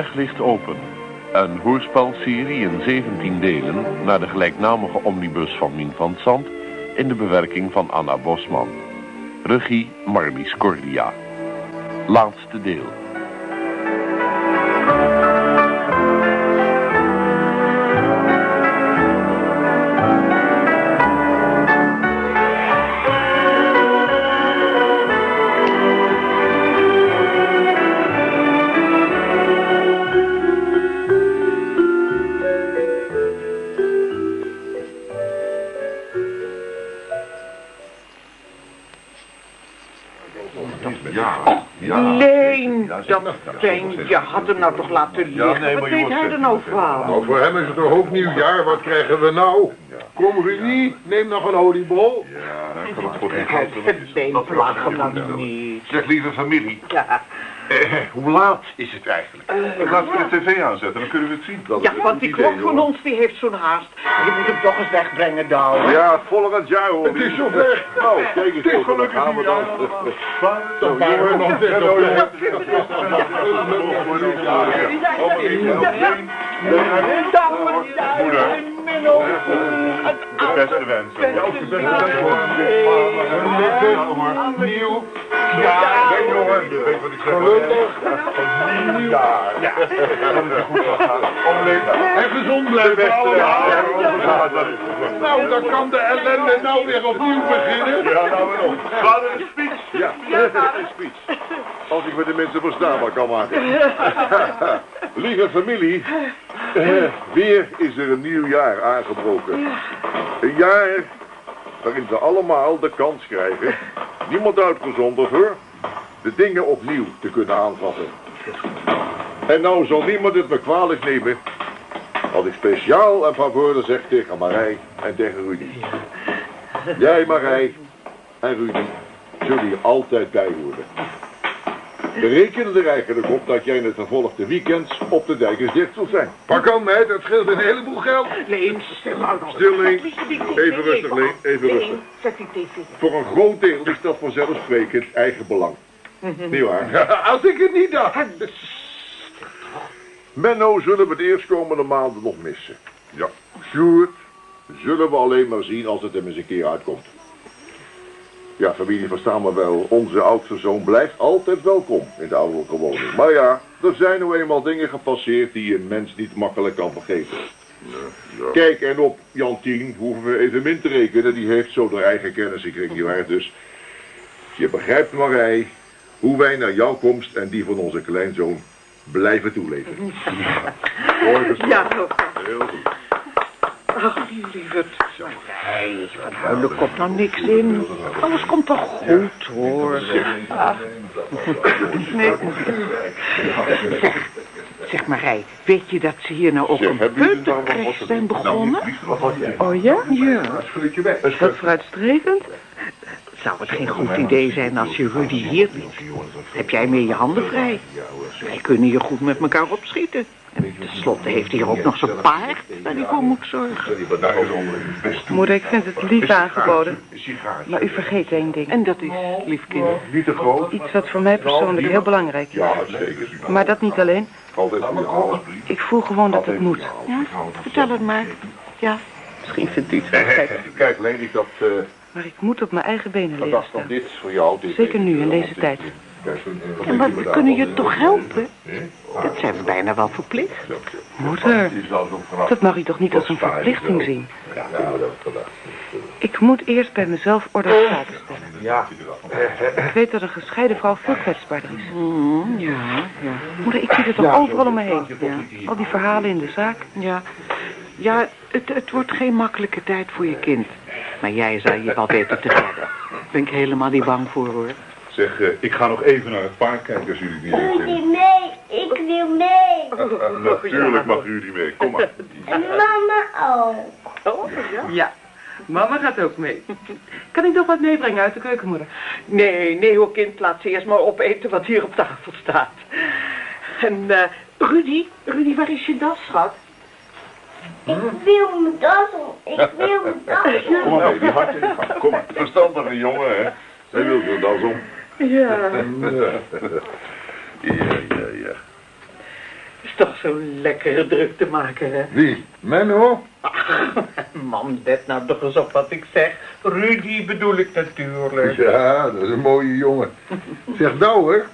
weg ligt open. Een hoorspelserie in 17 delen naar de gelijknamige omnibus van Mien van Zand in de bewerking van Anna Bosman. Regie Marlies Cordia. Laatste deel. Dat je had hem nou toch laten liggen. nee, Wat weet jongens, hij er nou van? Nou, voor hem is het toch ook nieuwjaar. Wat krijgen we nou? Kom, Rudy, neem nog een oliebol. Ja, dan kan het voor geen Hij geld. verdient plaag hem nou niet. Zeg, lieve familie, Ja. Eh, hoe laat is het eigenlijk? Laten we de tv aanzetten, dan kunnen we het zien. ja, want die klok van ons die heeft zo'n haast. Je moet hem toch eens wegbrengen, Douwe. Ja, volgend jaar hoor. Het is zover. Nou, kijk eens. Het is gelukkig dan. nieuwjaar. Zo, jongen, nog dit. De beste wensen. Ja, ook de beste wensen. Nieuw. Ja, jongen, je weet wat ik zeg. Nieuwjaar. Ja, dat is een goed gaan. En gezond blijven allemaal. Nou, dan kan de ellende nou weer opnieuw beginnen. Ja, nou weer op. Vader, een speech. Ja, een speech. Als ik me de mensen verstaanbaar kan maken. Lieve familie, weer is er een nieuw jaar aangebroken. Een jaar waarin we allemaal de kans krijgen, niemand uitgezonderd hoor, de dingen opnieuw te kunnen aanvatten. En nou zal niemand het me kwalijk nemen, als ik speciaal en van voren zeg tegen Marij en tegen Rudy. Jij Marij en Rudy zullen hier altijd bij horen. We rekenen er eigenlijk op dat jij in het vervolgde weekends op de dijk eens dicht zult zijn. Pak aan mij, dat scheelt een heleboel geld. Leen, stil nou nog. Stil, Leen. Even rustig, Leen, even Leen, rustig. Zet die tv. Voor een groot deel is dat vanzelfsprekend eigen belang. Niet waar? Als ik het niet dacht. Menno zullen we de eerstkomende maanden nog missen. Ja. Sjoerd zullen we alleen maar zien als het hem eens een keer uitkomt. Ja, familie, verstaan we wel. Onze oudste zoon blijft altijd welkom in de ouderlijke woning. Maar ja, er zijn nou eenmaal dingen gepasseerd die een mens niet makkelijk kan vergeten. Kijk, en op Jantien hoeven we even min te rekenen. Die heeft zo haar eigen kennis gekregen, nietwaar? Dus je begrijpt, Marij, hoe wij naar jouw komst en die van onze kleinzoon blijven toeleven. Verstaan. Ja, Heel goed. ach, lieverd. Hey, verhuilen komt nou niks in. Alles komt toch goed, hoor. Ach. Nee. Zeg, zeg Marij, weet je dat ze hier nou ook een te zijn begonnen? Oh ja? Ja. Weg. Is dat vooruitstrevend? Zou het geen goed idee zijn als je Rudy hier liet? Heb jij meer je handen vrij? Wij kunnen hier goed met elkaar opschieten. En tenslotte heeft hij hier ook nog zijn paard waar hij voor moet zorgen. Moeder, ik vind het lief aangeboden. Maar u vergeet één ding. En dat is, lief kind, Niet te groot. Iets wat voor mij persoonlijk heel belangrijk is. Maar dat niet alleen. Ik voel gewoon dat het moet. Ja, vertel het maar. Ja. Misschien vindt u het wel gek. Kijk, Leen, ik dat... eh, Maar ik moet op mijn eigen benen dat leren was dan staan. dit voor jou. Dit Zeker nu, in deze tijd. En maar we kunnen je toch helpen? Dat zijn we bijna wel verplicht. Moeder, dat mag u toch niet als een verplichting zien? Ik moet eerst bij mezelf orde op zaken stellen. Ja. Ik weet dat een gescheiden vrouw veel kwetsbaarder is. Mm, ja, ja, Moeder, ik zie het toch overal om me heen. Al die verhalen in de zaak. ja. Ja, het, het wordt geen makkelijke tijd voor je kind. Maar jij zal je wel weten te redden. Daar ben ik helemaal niet bang voor, hoor. Zeg, eh, ik ga nog even naar het paard kijken als jullie niet Rudy, zijn. mee. Ik wil mee. Natuurlijk mag Rudy mee. Kom maar. En mama ook. Oh, ja? Ja, mama gaat ook mee. Kan ik nog wat meebrengen uit de keukenmoeder? Nee, nee hoor kind, laat ze eerst maar opeten wat hier op tafel staat. En eh, Rudy, Rudy, waar is je das, schat? Ik wil mijn das om. Ik wil mijn Kom maar die hartje in de gang. Kom maar. Verstandige jongen, hè. Zij wil er das om. Ja. Ja, ja, ja. toch zo lekkere druk te maken, hè? Wie? Menno? Man, let nou toch eens op wat ik zeg. Rudy bedoel ik natuurlijk. Ja, dat is een mooie jongen. Zeg nou hoor,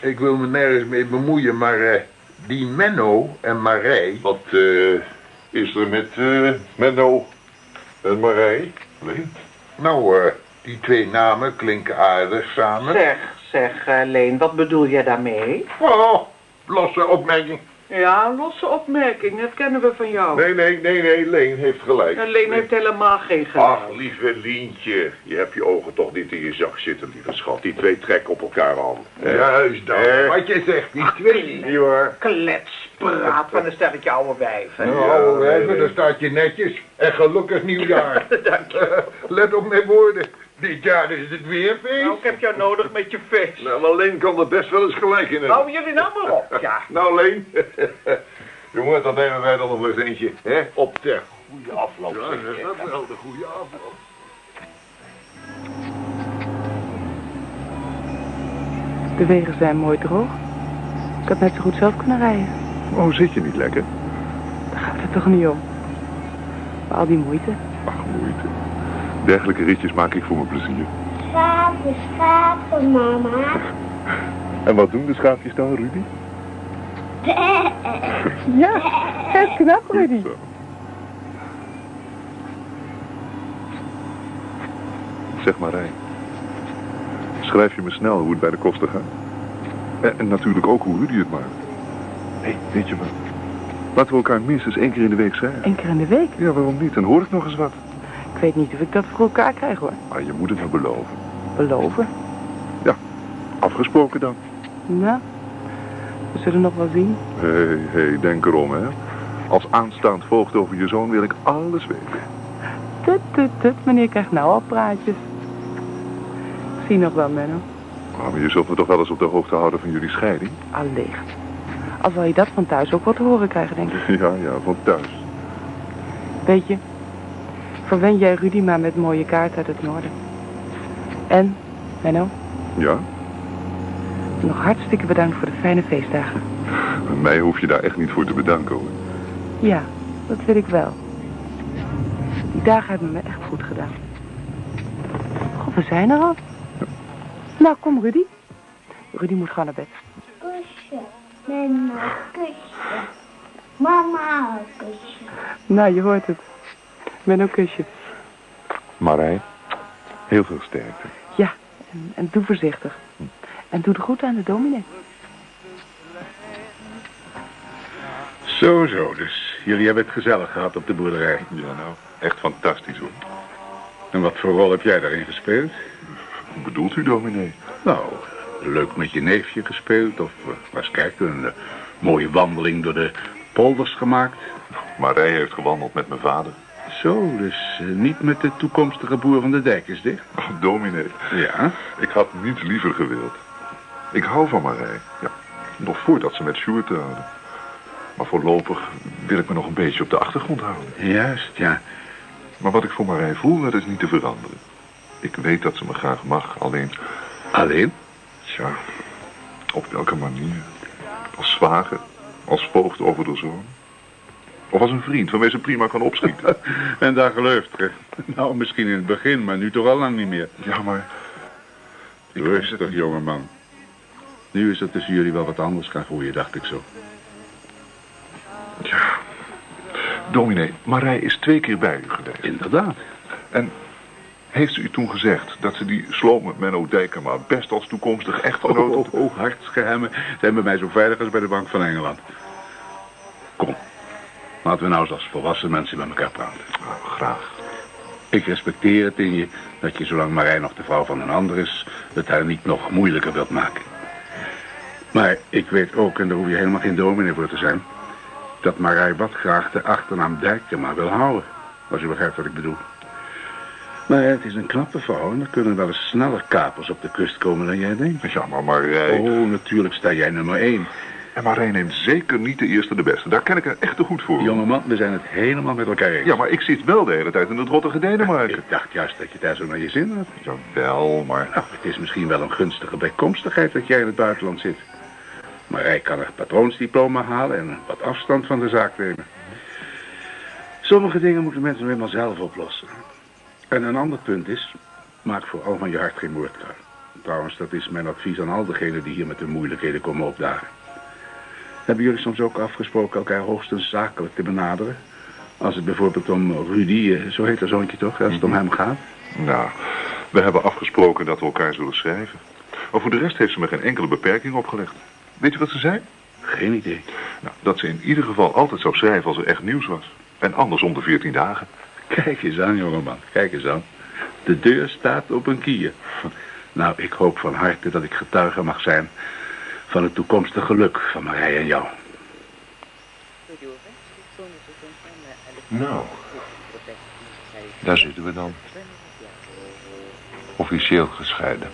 ik wil me nergens mee bemoeien, maar eh, die Menno en Marij... Wat eh, is er met eh, Menno en Marij? Leen? Nou, eh, die twee namen klinken aardig samen. Zeg, zeg, eh, Leen, wat bedoel jij daarmee? Oh, losse opmerking. Ja, losse opmerking, dat kennen we van jou. Nee, nee, nee, nee, Leen heeft gelijk. En Leen heeft helemaal geen gelijk. Ach, lieve Lientje, je hebt je ogen toch niet in je zak zitten, lieve schat. Die twee trekken op elkaar aan. Juist dan. Eh. Wat je zegt, die twee. Niet waar? Kletspraat van een stelletje oude wijven. Nou, ouwe wijven, daar staat je netjes. En gelukkig nieuwjaar. Let op mijn woorden. Dit jaar is het weer feest. Nou, ik heb jou nodig met je feest. Nou, maar Leen kan er best wel eens gelijk in hebben. Hou jullie nou maar op, ja. Nou, Leen. Jongen, dan nemen wij dan nog eens eentje. Hè? Op de goede afloop. Ja, zeg. dat is wel de goede afloop. De wegen zijn mooi droog. Ik had net zo goed zelf kunnen rijden. Oh, zit je niet lekker? Daar gaat het toch niet om. Maar al die moeite. Ach, moeite. Dergelijke ritjes maak ik voor mijn plezier. Schapen, schapen, mama. En wat doen de schaapjes dan, Rudy? Ja, het knap, Rudy. Zeg maar, Rijn. Schrijf je me snel hoe het bij de kosten gaat? En, en natuurlijk ook hoe Rudy het maakt. Hé, hey, weet je wat? Laten we elkaar minstens één keer in de week zijn. Eén keer in de week. Ja, waarom niet? Dan hoor ik nog eens wat. Ik weet niet of ik dat voor elkaar krijg, hoor. Maar je moet het me beloven. Beloven. Afgesproken dan. Nou, we zullen nog wel zien. Hé, hey, hey, denk erom, hè. Als aanstaand voogd over je zoon wil ik alles weten. Tut, tut, tut. Meneer krijgt nou al praatjes. Ik zie nog wel, Menno. Oh, maar je zult me toch wel eens op de hoogte houden van jullie scheiding? Allicht. Al zal je dat van thuis ook wat horen krijgen, denk ik. Ja, ja, van thuis. Weet je, verwen jij Rudy maar met mooie kaart uit het noorden. En, Menno, Ja? nog hartstikke bedankt voor de fijne feestdagen. Mij hoef je daar echt niet voor te bedanken, hoor. Ja, dat vind ik wel. Die dagen hebben me echt goed gedaan. God, we zijn er al. Nou, kom Rudy. Rudy moet gaan naar bed. Kusje. Menno, kusje. Mama, kusje. Nou, je hoort het. Menno, kusje. Marij, heel veel sterkte. Ja, en, en doe voorzichtig. En doe de goed aan de dominee. Zo, zo. Dus jullie hebben het gezellig gehad op de boerderij. Ja, nou, echt fantastisch, hoor. En wat voor rol heb jij daarin gespeeld? Hoe bedoelt u, dominee? Nou, leuk met je neefje gespeeld. Of uh, was kijk, een eh, mooie wandeling door de polders gemaakt. Marij heeft gewandeld met mijn vader. Zo, dus eh, niet met de toekomstige boer van de dijk is dicht. Oh, dominee, Ja, ik had niets liever gewild. Ik hou van Marij. Ja, nog voordat ze met Sjoerd trouwde. Maar voorlopig wil ik me nog een beetje op de achtergrond houden. juist, ja. Maar wat ik voor Marij voel, dat is niet te veranderen. Ik weet dat ze me graag mag, alleen... Alleen? Tja, op welke manier? Als zwager? Als voogd over de zoon? Of als een vriend waarmee ze prima kan opschieten? En daar gelooft ge. Nou, misschien in het begin, maar nu toch al lang niet meer. ja, maar... Ik Rustig, jongeman. Nu is het tussen jullie wel wat anders gaan groeien, dacht ik zo. Ja. Dominee, Marij is twee keer bij u geweest. Inderdaad. En heeft ze u toen gezegd dat ze die slome Menno Dijkema best als toekomstig echtgenoot... Oh, oh, oh, hartsgeheimen zijn bij mij zo veilig als bij de Bank van Engeland. Laten we nou eens als volwassen mensen met elkaar praten. Nou, graag. Ik respecteer het in je dat je, zolang Marij nog de vrouw van een ander is, het haar niet nog moeilijker wilt maken. Maar ik weet ook, en daar hoef je helemaal geen dominee voor te zijn, dat Marij wat graag de achternaam Dijkema wil houden. Als je begrijpt wat ik bedoel. Maar het is een knappe vrouw en er kunnen wel eens sneller kapers op de kust komen dan jij denkt. Ja, maar Marij... Oh, natuurlijk sta jij nummer één. En Marij neemt zeker niet de eerste de beste. Daar ken ik haar echt te goed voor. Jongeman, we zijn het helemaal met elkaar eens. Ja, maar ik zit wel de hele tijd in het rottige Denemarken. Ik dacht juist dat je daar zo naar je zin had. Jawel, maar... Nou, het is misschien wel een gunstige bijkomstigheid dat jij in het buitenland zit. Marij kan een patroonsdiploma halen en wat afstand van de zaak nemen. Sommige dingen moeten mensen nu eenmaal zelf oplossen. En een ander punt is, maak vooral van je hart geen moordkuil. Trouwens, dat is mijn advies aan al diegenen die hier met de moeilijkheden komen opdagen. Hebben jullie soms ook afgesproken elkaar hoogstens zakelijk te benaderen? Als het bijvoorbeeld om Rudy, eh, zo heet haar zoontje toch, als het om hem gaat? Nou, we hebben afgesproken dat we elkaar zullen schrijven. Maar voor de rest heeft ze me geen enkele beperking opgelegd. Weet je wat ze zei? Geen idee. Nou, dat ze in ieder geval altijd zou schrijven als er echt nieuws was. En anders om de 14 dagen. Kijk eens aan, jongeman. Kijk eens aan. De deur staat op een kier. Nou, ik hoop van harte dat ik getuige mag zijn van het toekomstige geluk van Marij en jou. Nou, daar zitten we dan. Officieel gescheiden.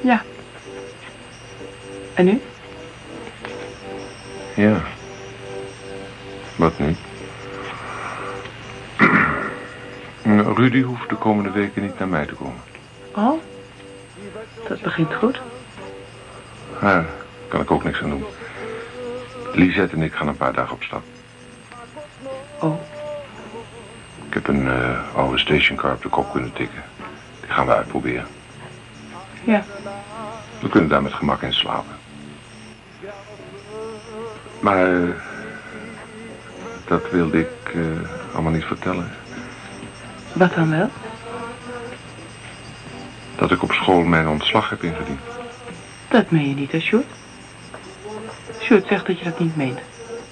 Ja. En nu? Ja. Wat nu? Rudy hoeft de komende weken niet naar mij te komen. Oh, dat begint goed. Daar kan ik ook niks aan doen. Lisette en ik gaan een paar dagen op stap. Oh, Ik heb een eh, oude stationcar op de kop kunnen tikken. Die gaan we uitproberen. ja. We kunnen daar met gemak in slapen. Maar eh, dat wilde ik eh, allemaal niet vertellen. Wat dan wel? Dat ik op school mijn ontslag heb ingediend. Dat meen je niet, hè, Sjoerd? Sjoerd zegt dat je dat niet meent.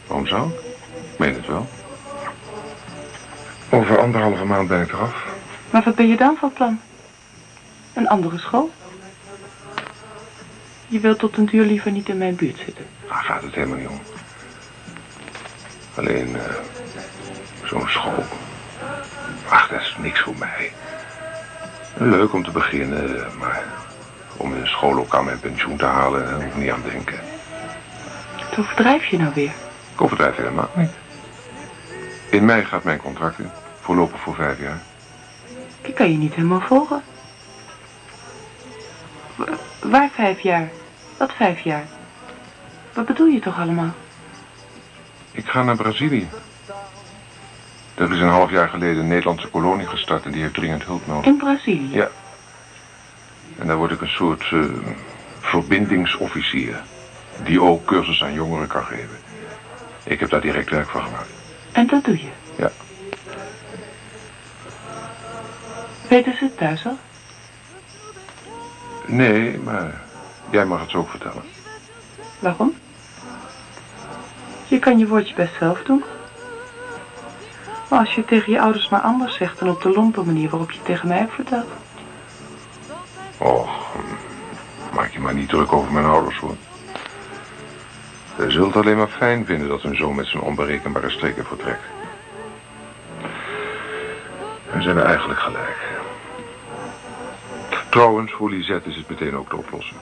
Waarom zou ik? Ik meen het wel. Over anderhalve maand ben ik eraf. Maar wat ben je dan van plan? Een andere school? Je wilt tot een duur liever niet in mijn buurt zitten. Daar gaat het helemaal niet om. Alleen eh, zo'n school. Ach, dat is niks voor mij. Leuk om te beginnen, maar om in een schoollokaal mijn pensioen te halen, daar hoef ik niet aan te denken. Wat overdrijf je nou weer? Ik overdrijf helemaal niet. In mei gaat mijn contract in. Voorlopig voor vijf jaar. Ik kan je niet helemaal volgen. Wa- Waar vijf jaar? Wat vijf jaar? Wat bedoel je toch allemaal? Ik ga naar Brazilië. Er is een half jaar geleden een Nederlandse kolonie gestart en die heeft dringend hulp nodig. In Brazilië? Ja. En daar word ik een soort eh, verbindingsofficier. Die ook cursus aan jongeren kan geven. Ik heb daar direct werk van gemaakt. En dat doe je? Ja. Weten ze het thuis al? Nee, maar jij mag het zo ook vertellen. Waarom? Je kan je woordje best zelf doen. Maar als je het tegen je ouders maar anders zegt dan op de lompe manier waarop je het tegen mij hebt verteld. Och, maak je maar niet druk over mijn ouders hoor. Zullen het alleen maar fijn vinden dat hun zoon met zijn onberekenbare streken vertrekt. En ze hebben eigenlijk gelijk. Trouwens, voor Lisette is het meteen ook de oplossing.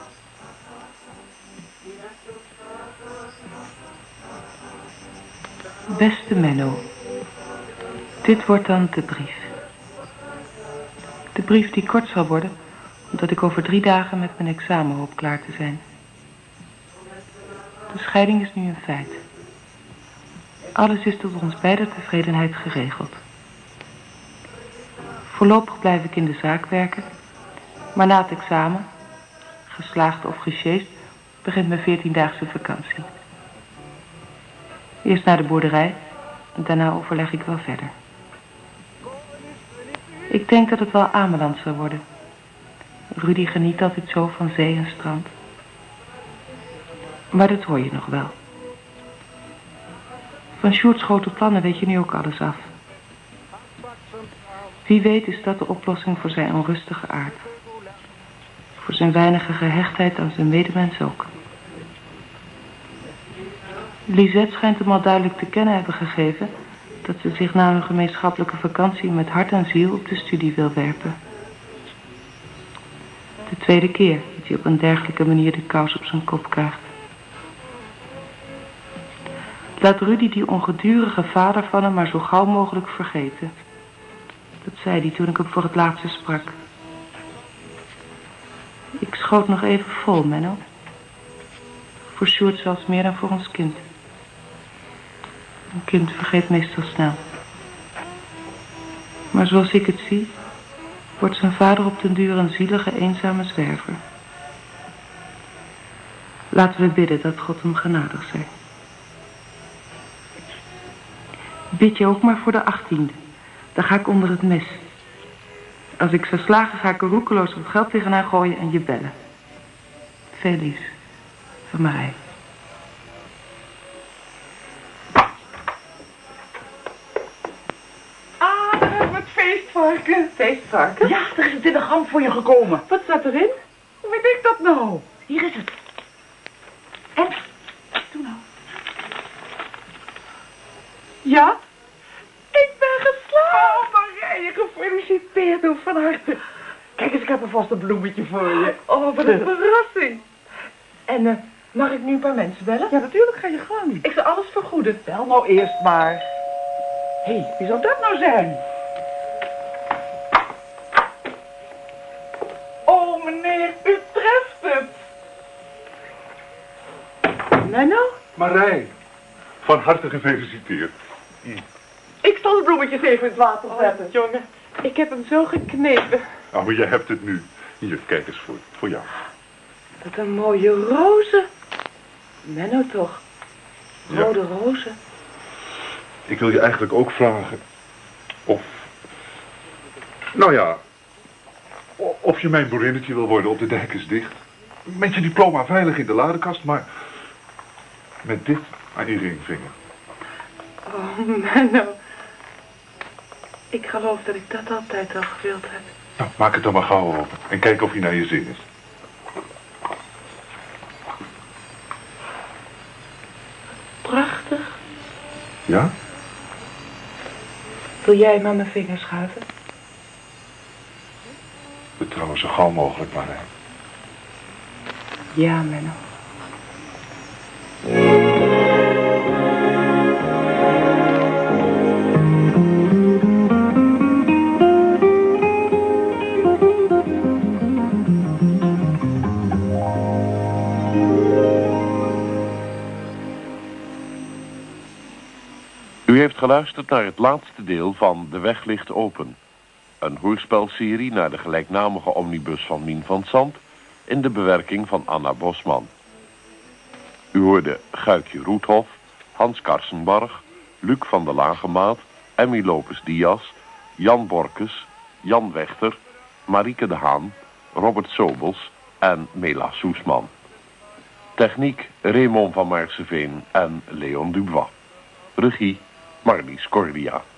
Beste Menno, dit wordt dan de brief. De brief die kort zal worden, omdat ik over drie dagen met mijn examen hoop klaar te zijn. De scheiding is nu een feit. Alles is tot ons beider tevredenheid geregeld. Voorlopig blijf ik in de zaak werken, maar na het examen, geslaagd of gesjeest, begint mijn veertiendaagse vakantie. Eerst naar de boerderij en daarna overleg ik wel verder. Ik denk dat het wel Ameland zal worden. Rudy geniet altijd zo van zee en strand. Maar dat hoor je nog wel. Van Sjoerd's grote plannen weet je nu ook alles af. Wie weet is dat de oplossing voor zijn onrustige aard. Voor zijn weinige gehechtheid aan zijn medemens ook. Lisette schijnt hem al duidelijk te kennen hebben gegeven... dat ze zich na een gemeenschappelijke vakantie met hart en ziel op de studie wil werpen. De tweede keer dat hij op een dergelijke manier de kous op zijn kop krijgt. Laat Rudy die ongedurige vader van hem maar zo gauw mogelijk vergeten. Dat zei hij toen ik hem voor het laatste sprak. Ik schoot nog even vol, Menno. Voor Sjoerd zelfs meer dan voor ons kind. Een kind vergeet meestal snel. Maar zoals ik het zie, wordt zijn vader op den duur een zielige, eenzame zwerver. Laten we bidden dat God hem genadig zij. Bid je ook maar voor de achttiende. Dan ga ik onder het mes. Als ik zou slagen, ga ik roekeloos wat geld tegenaan gooien en je bellen. Veel liefs. Van Marij. Ah, daar hebben we het feestvarken. Feestvarken? Ja, er is een telegram voor je gekomen. Wat staat erin? Hoe weet ik dat nou? Hier is het. En? Doe nou. Ja? Ik ben geslaagd. Oh, Marije, gefeliciteerd hoor, van harte. Kijk eens, ik heb alvast een bloemetje voor je. Oh, wat een verrassing. En eh, mag ik nu een paar mensen bellen? Ja, natuurlijk ga je gang. Ik zal alles vergoeden. Bel nou eerst maar. Hé, hey, wie zou dat nou zijn? Menno? Marij, van harte gefeliciteerd. Ik zal de bloemetjes even in het water zetten. Oh, jongen, ik heb hem zo geknepen. Nou, maar je hebt het nu. Hier, kijk eens voor, voor jou. Wat een mooie rozen. Menno toch? Ja. Rode rozen. Ik wil je eigenlijk ook vragen of... Nou ja, of je mijn boerinnetje wil worden op de dijk is dicht. Met je diploma veilig in de ladekast, maar met dit aan je ringvinger. Oh, Menno. Ik geloof dat ik dat altijd al gewild heb. Nou, maak het dan maar gauw open en kijk of hij naar je zin is. Prachtig. Ja? Wil jij hem aan mijn vingers schuiven? We trouwen zo gauw mogelijk, Marij. Ja, Menno. U heeft geluisterd naar het laatste deel van De Weg ligt open. Een hoorspelserie naar de gelijknamige omnibus van Mien van Zand... in de bewerking van Anna Bosman. U hoorde Guikje Roethof, Hans Karsenbarg, Luc van der Lagemaat... Emmy Lopes-Diaz, Jan Borkes, Jan Wechter... Marieke de Haan, Robert Sobels en Mela Soesman. Techniek Raymond van Maarseveen en Leon Dubois. Regie Marlies Cordia.